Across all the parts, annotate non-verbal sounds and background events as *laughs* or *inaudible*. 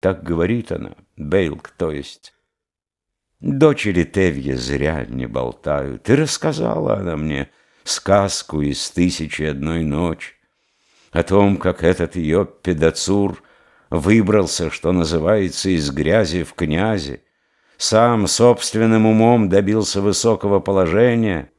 Так говорит она, Бейлк, то есть. Дочери Тевья зря не болтают. И рассказала она мне сказку из «Тысячи одной ночи» о том, как этот ее педацур выбрался, что называется, из грязи в князи, сам собственным умом добился высокого положения,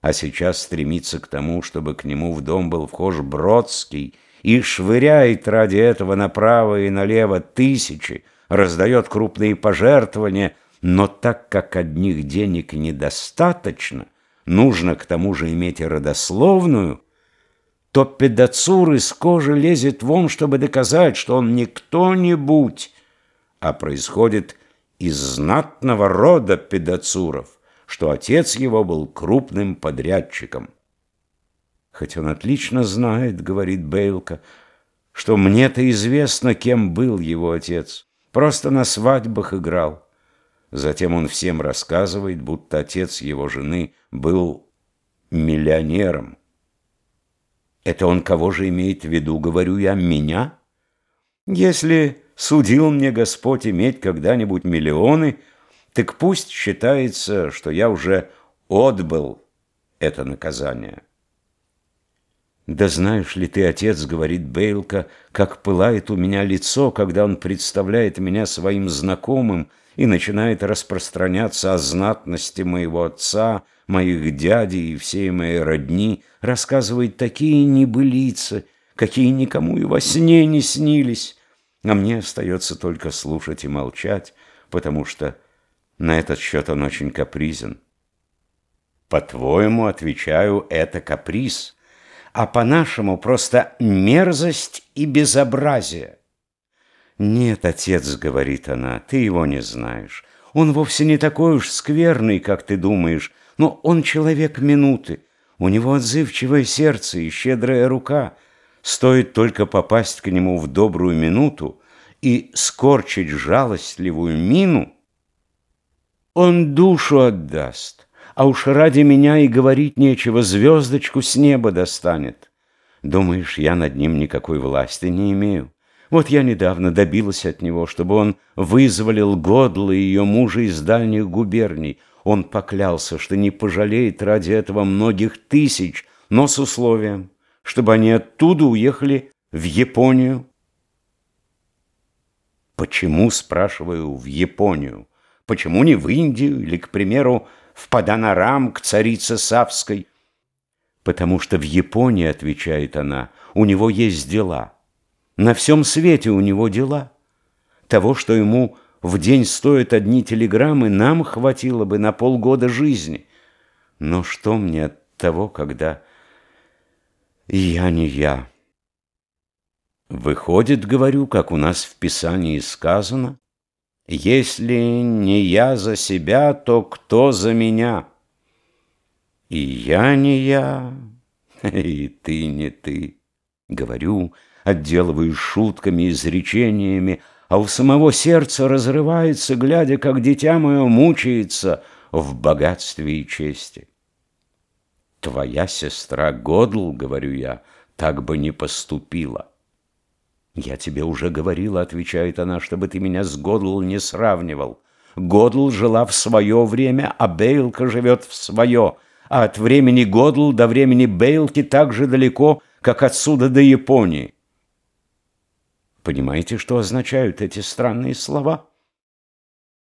а сейчас стремится к тому, чтобы к нему в дом был вхож Бродский и швыряет ради этого направо и налево тысячи, раздает крупные пожертвования, но так как одних денег недостаточно, нужно к тому же иметь и родословную, то педацур из кожи лезет вон, чтобы доказать, что он не кто-нибудь, а происходит из знатного рода педацуров, что отец его был крупным подрядчиком. Хоть он отлично знает, говорит Бейлка, что мне-то известно, кем был его отец. Просто на свадьбах играл. Затем он всем рассказывает, будто отец его жены был миллионером. Это он кого же имеет в виду, говорю я, меня? Если судил мне Господь иметь когда-нибудь миллионы, так пусть считается, что я уже отбыл это наказание. «Да знаешь ли ты, отец, — говорит Бейлка, — как пылает у меня лицо, когда он представляет меня своим знакомым и начинает распространяться о знатности моего отца, моих дядей и всей моей родни, рассказывает такие небылицы, какие никому и во сне не снились, а мне остается только слушать и молчать, потому что на этот счет он очень капризен. По-твоему, отвечаю, это каприз» а по-нашему просто мерзость и безобразие. «Нет, отец», — говорит она, — «ты его не знаешь. Он вовсе не такой уж скверный, как ты думаешь, но он человек минуты. У него отзывчивое сердце и щедрая рука. Стоит только попасть к нему в добрую минуту и скорчить жалостливую мину, он душу отдаст, а уж ради меня и говорить нечего, звездочку с неба достанет. Думаешь, я над ним никакой власти не имею? Вот я недавно добилась от него, чтобы он вызволил Годла и ее мужа из дальних губерний. Он поклялся, что не пожалеет ради этого многих тысяч, но с условием, чтобы они оттуда уехали в Японию. Почему, спрашиваю, в Японию? Почему не в Индию или, к примеру, в Паданарам к царице Савской. Потому что в Японии, отвечает она, у него есть дела. На всем свете у него дела. Того, что ему в день стоят одни телеграммы, нам хватило бы на полгода жизни. Но что мне от того, когда я не я? Выходит, говорю, как у нас в Писании сказано, если не я за себя, то кто за меня? И я не я, *laughs* и ты не ты. Говорю, отделываюсь шутками и изречениями, а у самого сердца разрывается, глядя, как дитя мое мучается в богатстве и чести. Твоя сестра Годл, говорю я, так бы не поступила. «Я тебе уже говорила», — отвечает она, — «чтобы ты меня с Годл не сравнивал. Годл жила в свое время, а Бейлка живет в свое, а от времени Годл до времени Бейлки так же далеко, как отсюда до Японии». Понимаете, что означают эти странные слова?